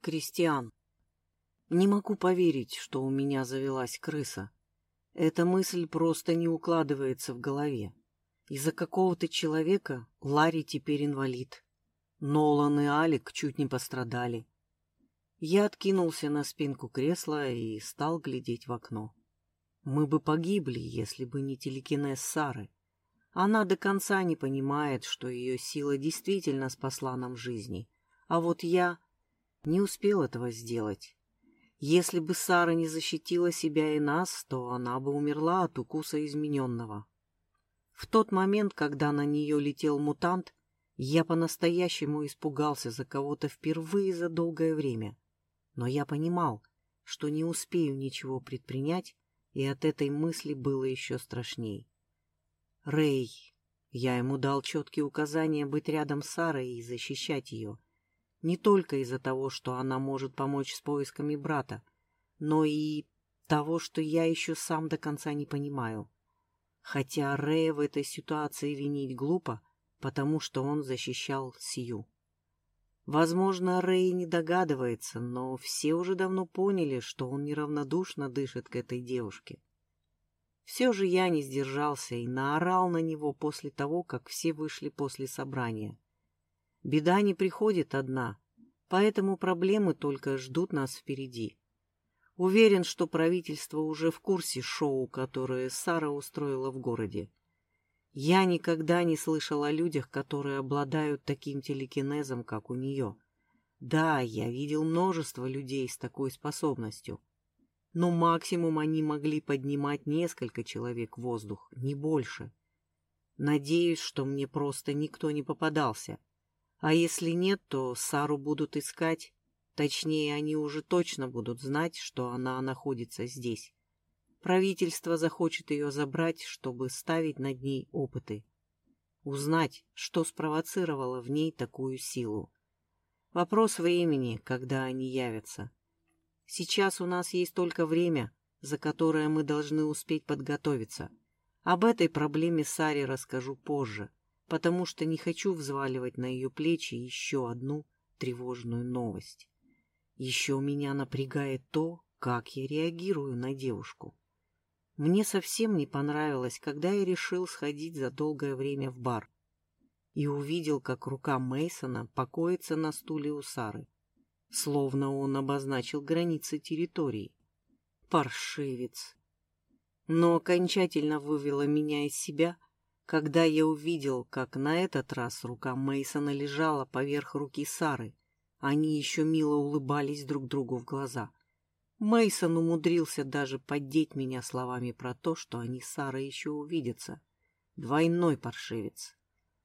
Кристиан. Не могу поверить, что у меня завелась крыса. Эта мысль просто не укладывается в голове. Из-за какого-то человека Ларри теперь инвалид. Нолан и Алик чуть не пострадали. Я откинулся на спинку кресла и стал глядеть в окно. Мы бы погибли, если бы не телекинез Сары. Она до конца не понимает, что ее сила действительно спасла нам жизни. А вот я не успел этого сделать. Если бы Сара не защитила себя и нас, то она бы умерла от укуса измененного. В тот момент, когда на нее летел мутант, я по-настоящему испугался за кого-то впервые за долгое время. Но я понимал, что не успею ничего предпринять, и от этой мысли было еще страшней. Рэй. Я ему дал четкие указания быть рядом с Сарой и защищать ее. Не только из-за того, что она может помочь с поисками брата, но и того, что я еще сам до конца не понимаю. Хотя Рэя в этой ситуации винить глупо, потому что он защищал Сью. Возможно, Рэй не догадывается, но все уже давно поняли, что он неравнодушно дышит к этой девушке. Все же я не сдержался и наорал на него после того, как все вышли после собрания. Беда не приходит одна, поэтому проблемы только ждут нас впереди. Уверен, что правительство уже в курсе шоу, которое Сара устроила в городе. Я никогда не слышал о людях, которые обладают таким телекинезом, как у нее. Да, я видел множество людей с такой способностью. Но максимум они могли поднимать несколько человек в воздух, не больше. Надеюсь, что мне просто никто не попадался. А если нет, то Сару будут искать. Точнее, они уже точно будут знать, что она находится здесь. Правительство захочет ее забрать, чтобы ставить над ней опыты. Узнать, что спровоцировало в ней такую силу. Вопрос времени, когда они явятся. Сейчас у нас есть только время, за которое мы должны успеть подготовиться. Об этой проблеме Саре расскажу позже потому что не хочу взваливать на ее плечи еще одну тревожную новость. Еще меня напрягает то, как я реагирую на девушку. Мне совсем не понравилось, когда я решил сходить за долгое время в бар и увидел, как рука Мейсона покоится на стуле у Сары, словно он обозначил границы территории. Паршивец! Но окончательно вывело меня из себя — когда я увидел, как на этот раз рука Мейсона лежала поверх руки Сары, они еще мило улыбались друг другу в глаза. Мейсон умудрился даже поддеть меня словами про то, что они с Сарой еще увидятся. Двойной паршивец.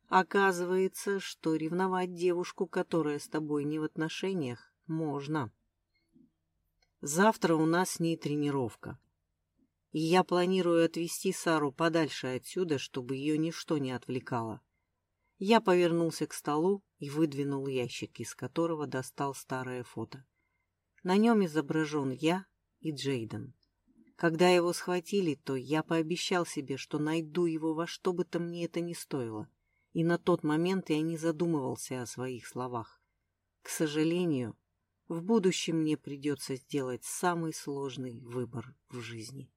Оказывается, что ревновать девушку, которая с тобой не в отношениях, можно. Завтра у нас с ней тренировка я планирую отвезти Сару подальше отсюда, чтобы ее ничто не отвлекало. Я повернулся к столу и выдвинул ящик, из которого достал старое фото. На нем изображен я и Джейден. Когда его схватили, то я пообещал себе, что найду его во что бы то мне это ни стоило, и на тот момент я не задумывался о своих словах. К сожалению, в будущем мне придется сделать самый сложный выбор в жизни.